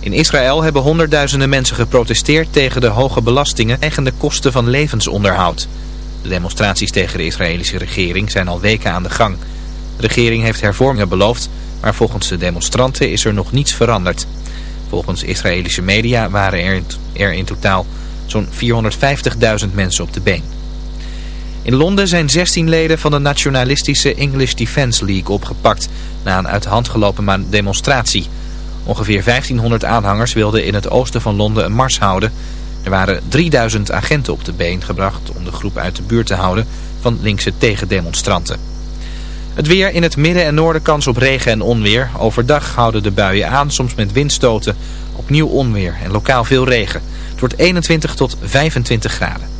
In Israël hebben honderdduizenden mensen geprotesteerd tegen de hoge belastingen en de kosten van levensonderhoud. De demonstraties tegen de Israëlische regering zijn al weken aan de gang. De regering heeft hervormingen beloofd, maar volgens de demonstranten is er nog niets veranderd. Volgens Israëlische media waren er in, totaal zo'n 450.000 mensen op de been. In Londen zijn 16 leden van de nationalistische English Defence League opgepakt na een uit de hand gelopen demonstratie. Ongeveer 1500 aanhangers wilden in het oosten van Londen een mars houden. Er waren 3000 agenten op de been gebracht om de groep uit de buurt te houden van linkse tegendemonstranten. Het weer in het midden en noorden kans op regen en onweer. Overdag houden de buien aan, soms met windstoten. Opnieuw onweer en lokaal veel regen. Het wordt 21 tot 25 graden.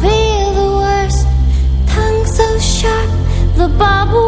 Feel the worst. Tongue so sharp, the bubble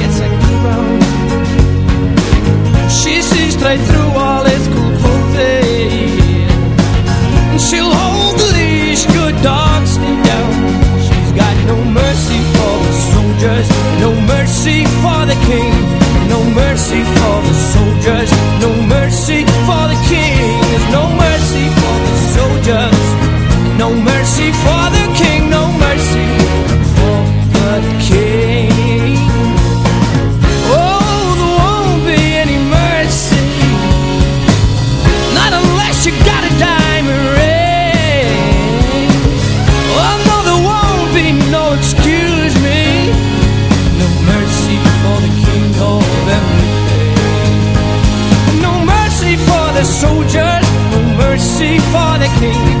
Through all. And she'll hold the leash, good stay down. She's got no mercy for the soldiers, no mercy for the king, no mercy for the soldiers, no mercy for the king. No mercy for the soldiers, no mercy for the the soldiers, no mercy for the king.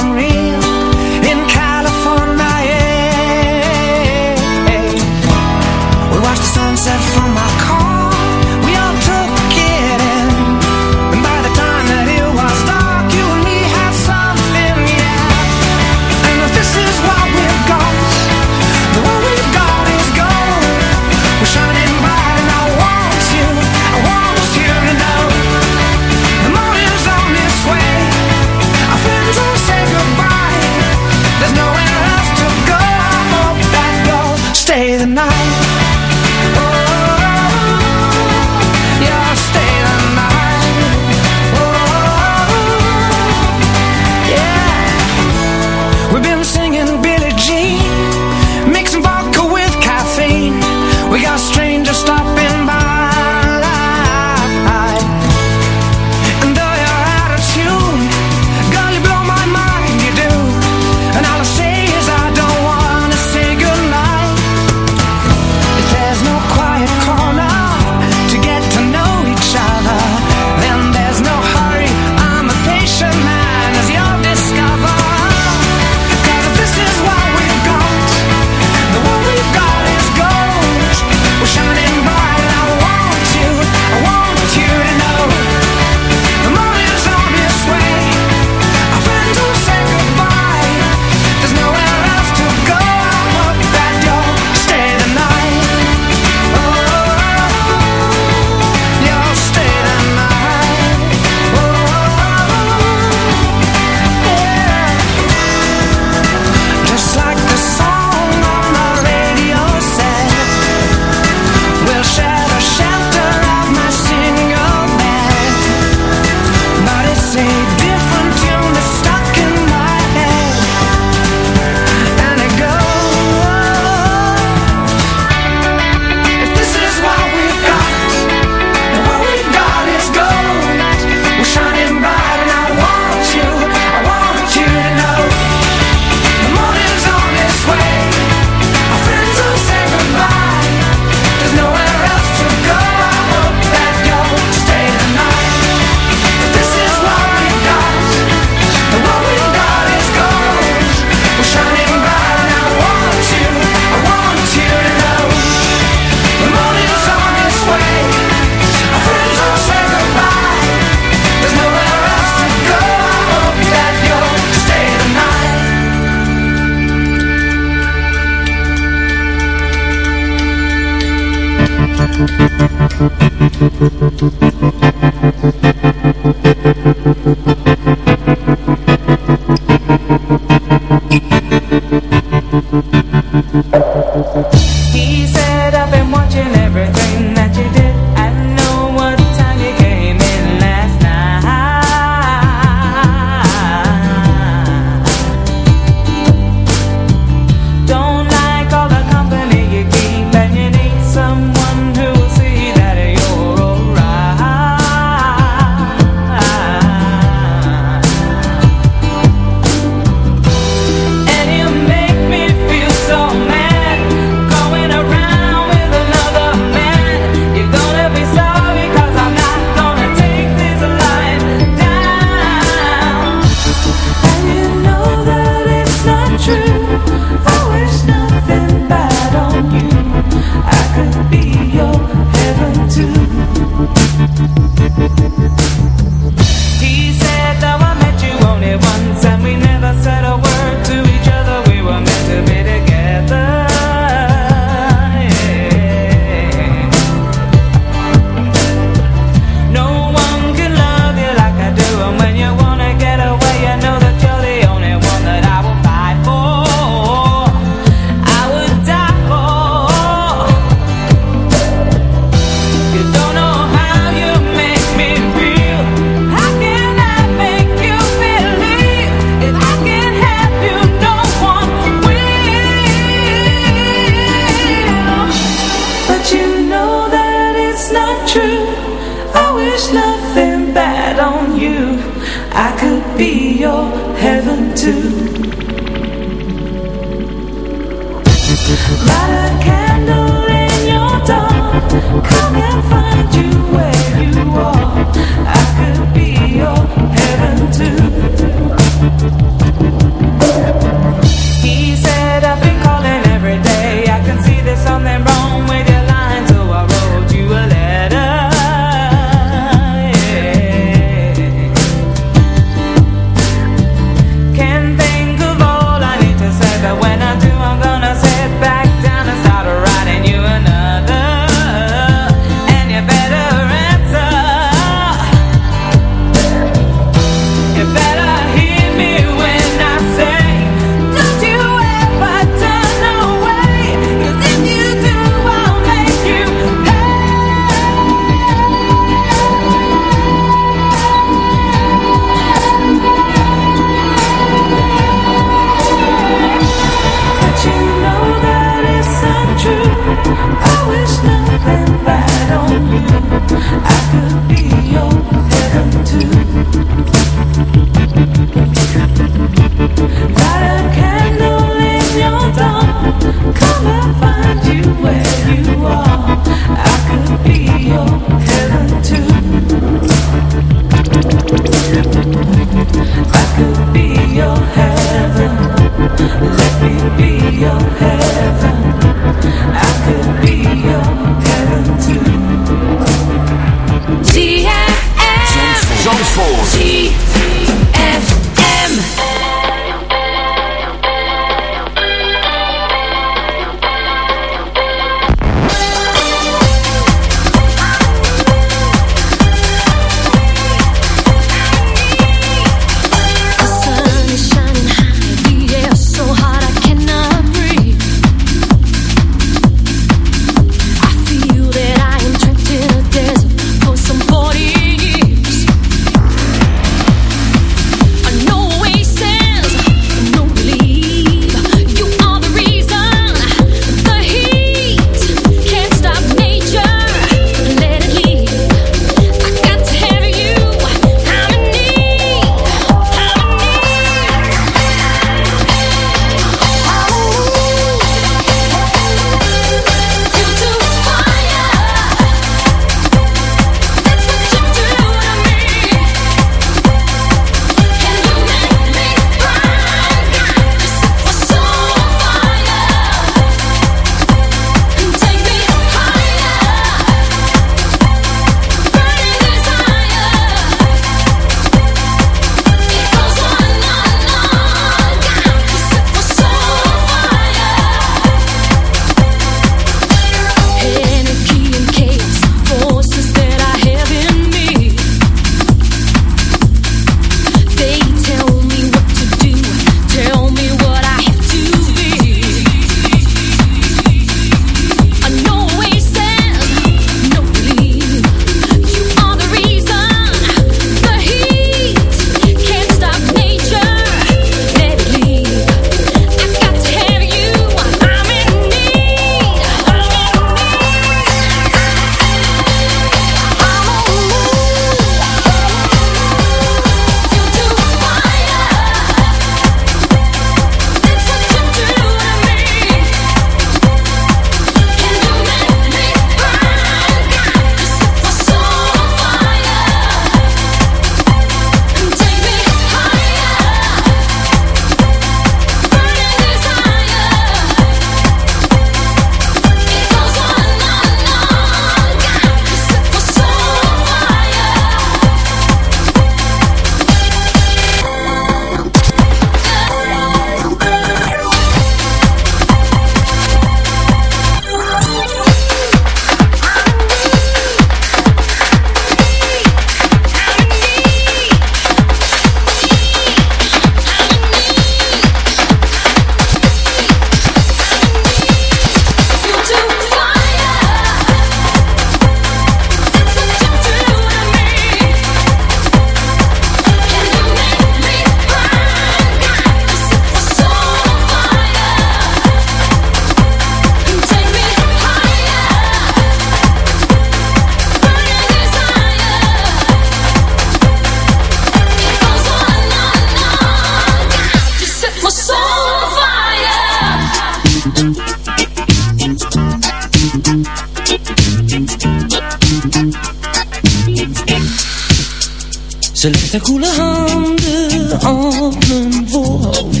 Ze legt haar koele handen op mijn voorhoofd.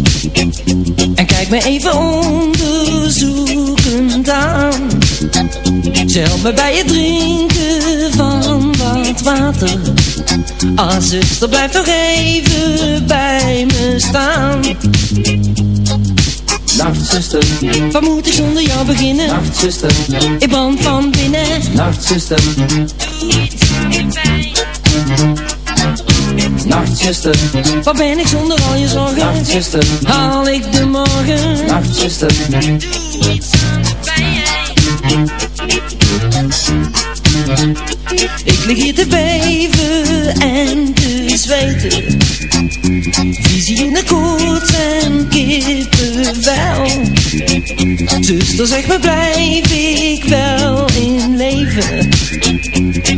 En kijkt me even onderzoekend aan. Ze helpt me bij het drinken van wat water. Ah zuster blijf nog even bij me staan. Nacht zuster, Wat moet ik zonder jou beginnen? nacht zuster, Ik brand van binnen. Nacht zuster, nacht zuster, Wat ben ik zonder al je zorgen? nacht zuster, Haal ik de morgen? nacht zuster, Ik lig hier te beven en te zweten. Visie in de koorts en kippenvel Zuster zeg me blijf ik wel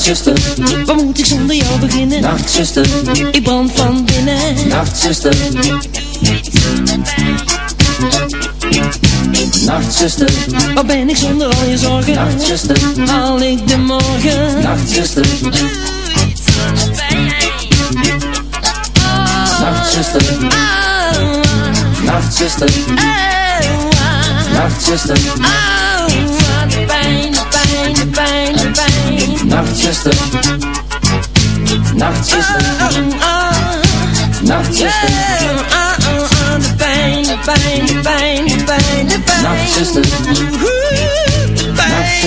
nacht zuster, Wat moet ik zonder jou beginnen? nacht zuster, Ik brand van binnen nacht zuster, nacht zuster, Wat ben ik zonder al je zorgen? nacht zuster, Haal ik de morgen? nacht zuster, nacht zuster, nacht zuster, nacht zuster, Oh, de pijn, de pijn, de pijn, de pijn. nacht zuster, nacht zuster, nacht zuster, De pijn, de pijn, de pijn, de pijn, de pijn. nacht zuster, nacht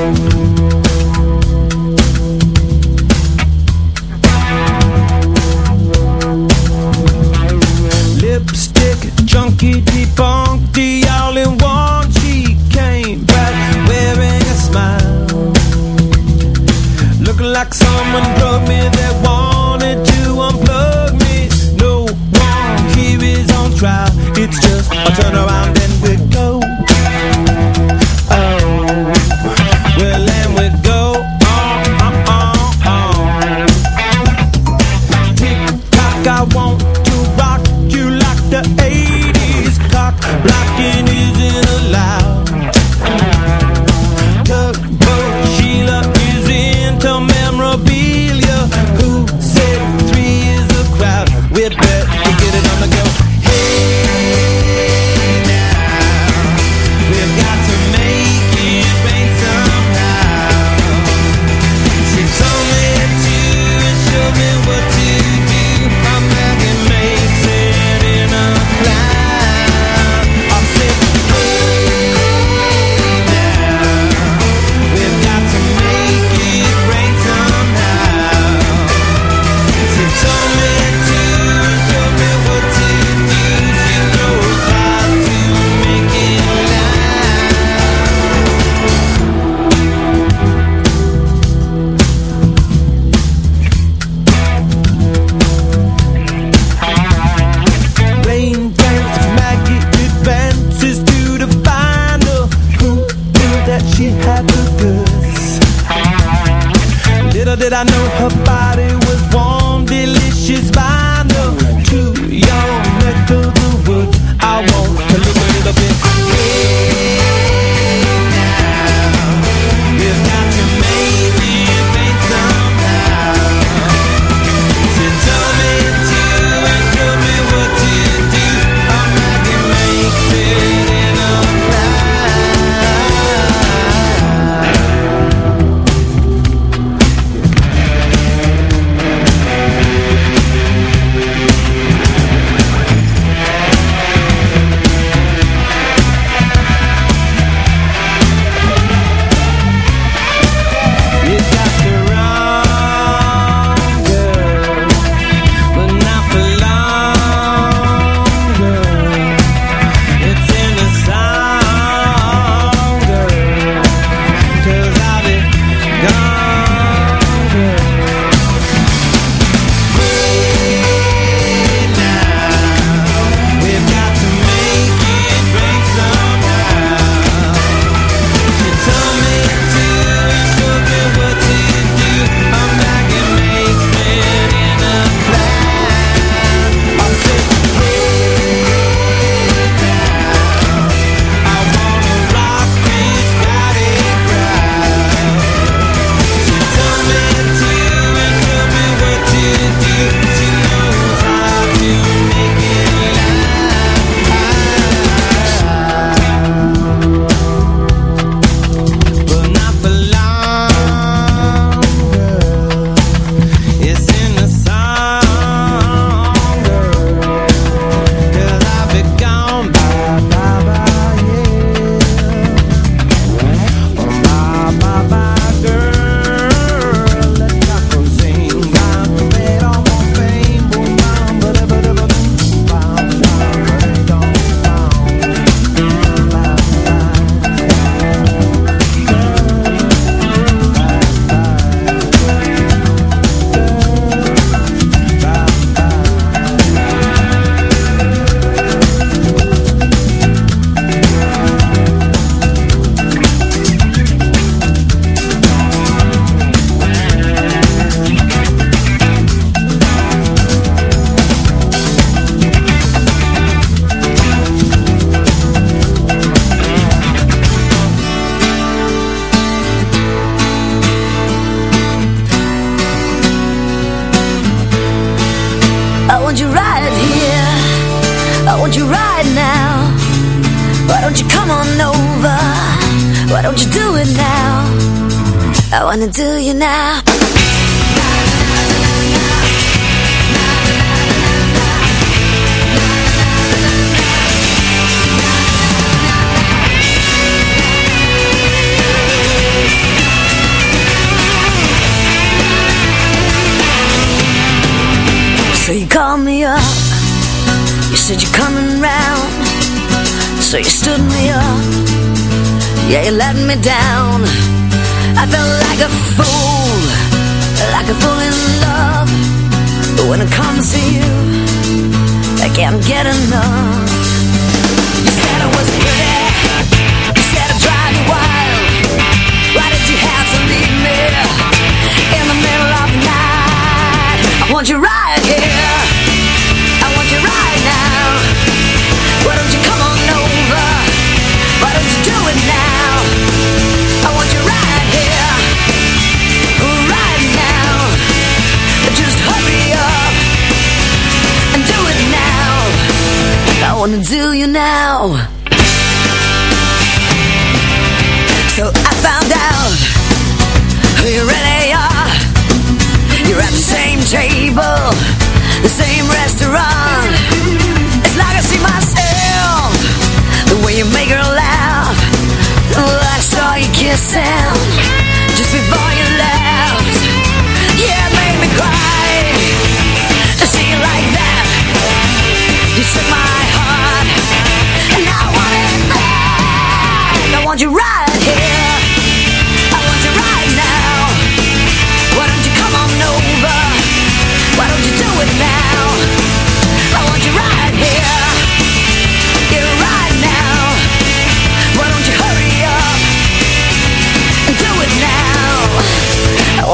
zuster, nacht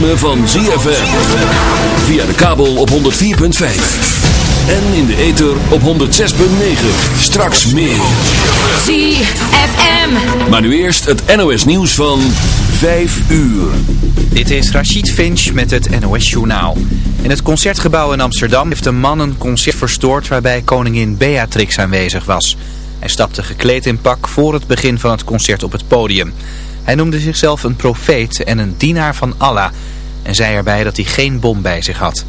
Ritme van ZFM. Via de kabel op 104.5. En in de ether op 106.9. Straks meer. ZFM. Maar nu eerst het NOS nieuws van 5 uur. Dit is Rachid Finch met het NOS Journaal. In het Concertgebouw in Amsterdam heeft een man een concert verstoord waarbij koningin Beatrix aanwezig was. Hij stapte gekleed in pak voor het begin van het concert op het podium. Hij noemde zichzelf een profeet en een dienaar van Allah en zei erbij dat hij geen bom bij zich had.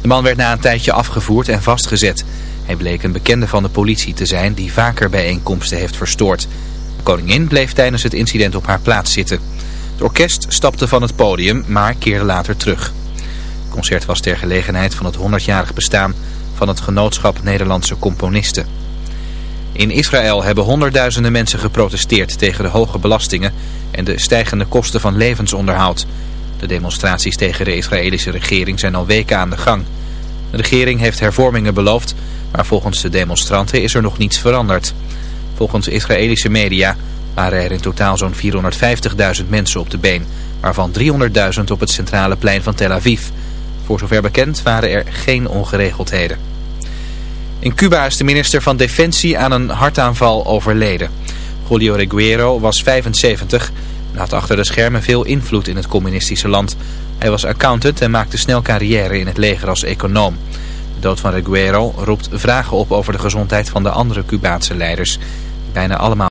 De man werd na een tijdje afgevoerd en vastgezet. Hij bleek een bekende van de politie te zijn die vaker bijeenkomsten heeft verstoord. De koningin bleef tijdens het incident op haar plaats zitten. Het orkest stapte van het podium, maar keerde later terug. Het concert was ter gelegenheid van het 100-jarig bestaan van het Genootschap Nederlandse Componisten. In Israël hebben honderdduizenden mensen geprotesteerd tegen de hoge belastingen en de stijgende kosten van levensonderhoud. De demonstraties tegen de Israëlische regering zijn al weken aan de gang. De regering heeft hervormingen beloofd, maar volgens de demonstranten is er nog niets veranderd. Volgens Israëlische media waren er in totaal zo'n 450.000 mensen op de been, waarvan 300.000 op het centrale plein van Tel Aviv. Voor zover bekend waren er geen ongeregeldheden. In Cuba is de minister van Defensie aan een hartaanval overleden. Julio Reguero was 75 en had achter de schermen veel invloed in het communistische land. Hij was accountant en maakte snel carrière in het leger als econoom. De dood van Reguero roept vragen op over de gezondheid van de andere Cubaanse leiders. Bijna allemaal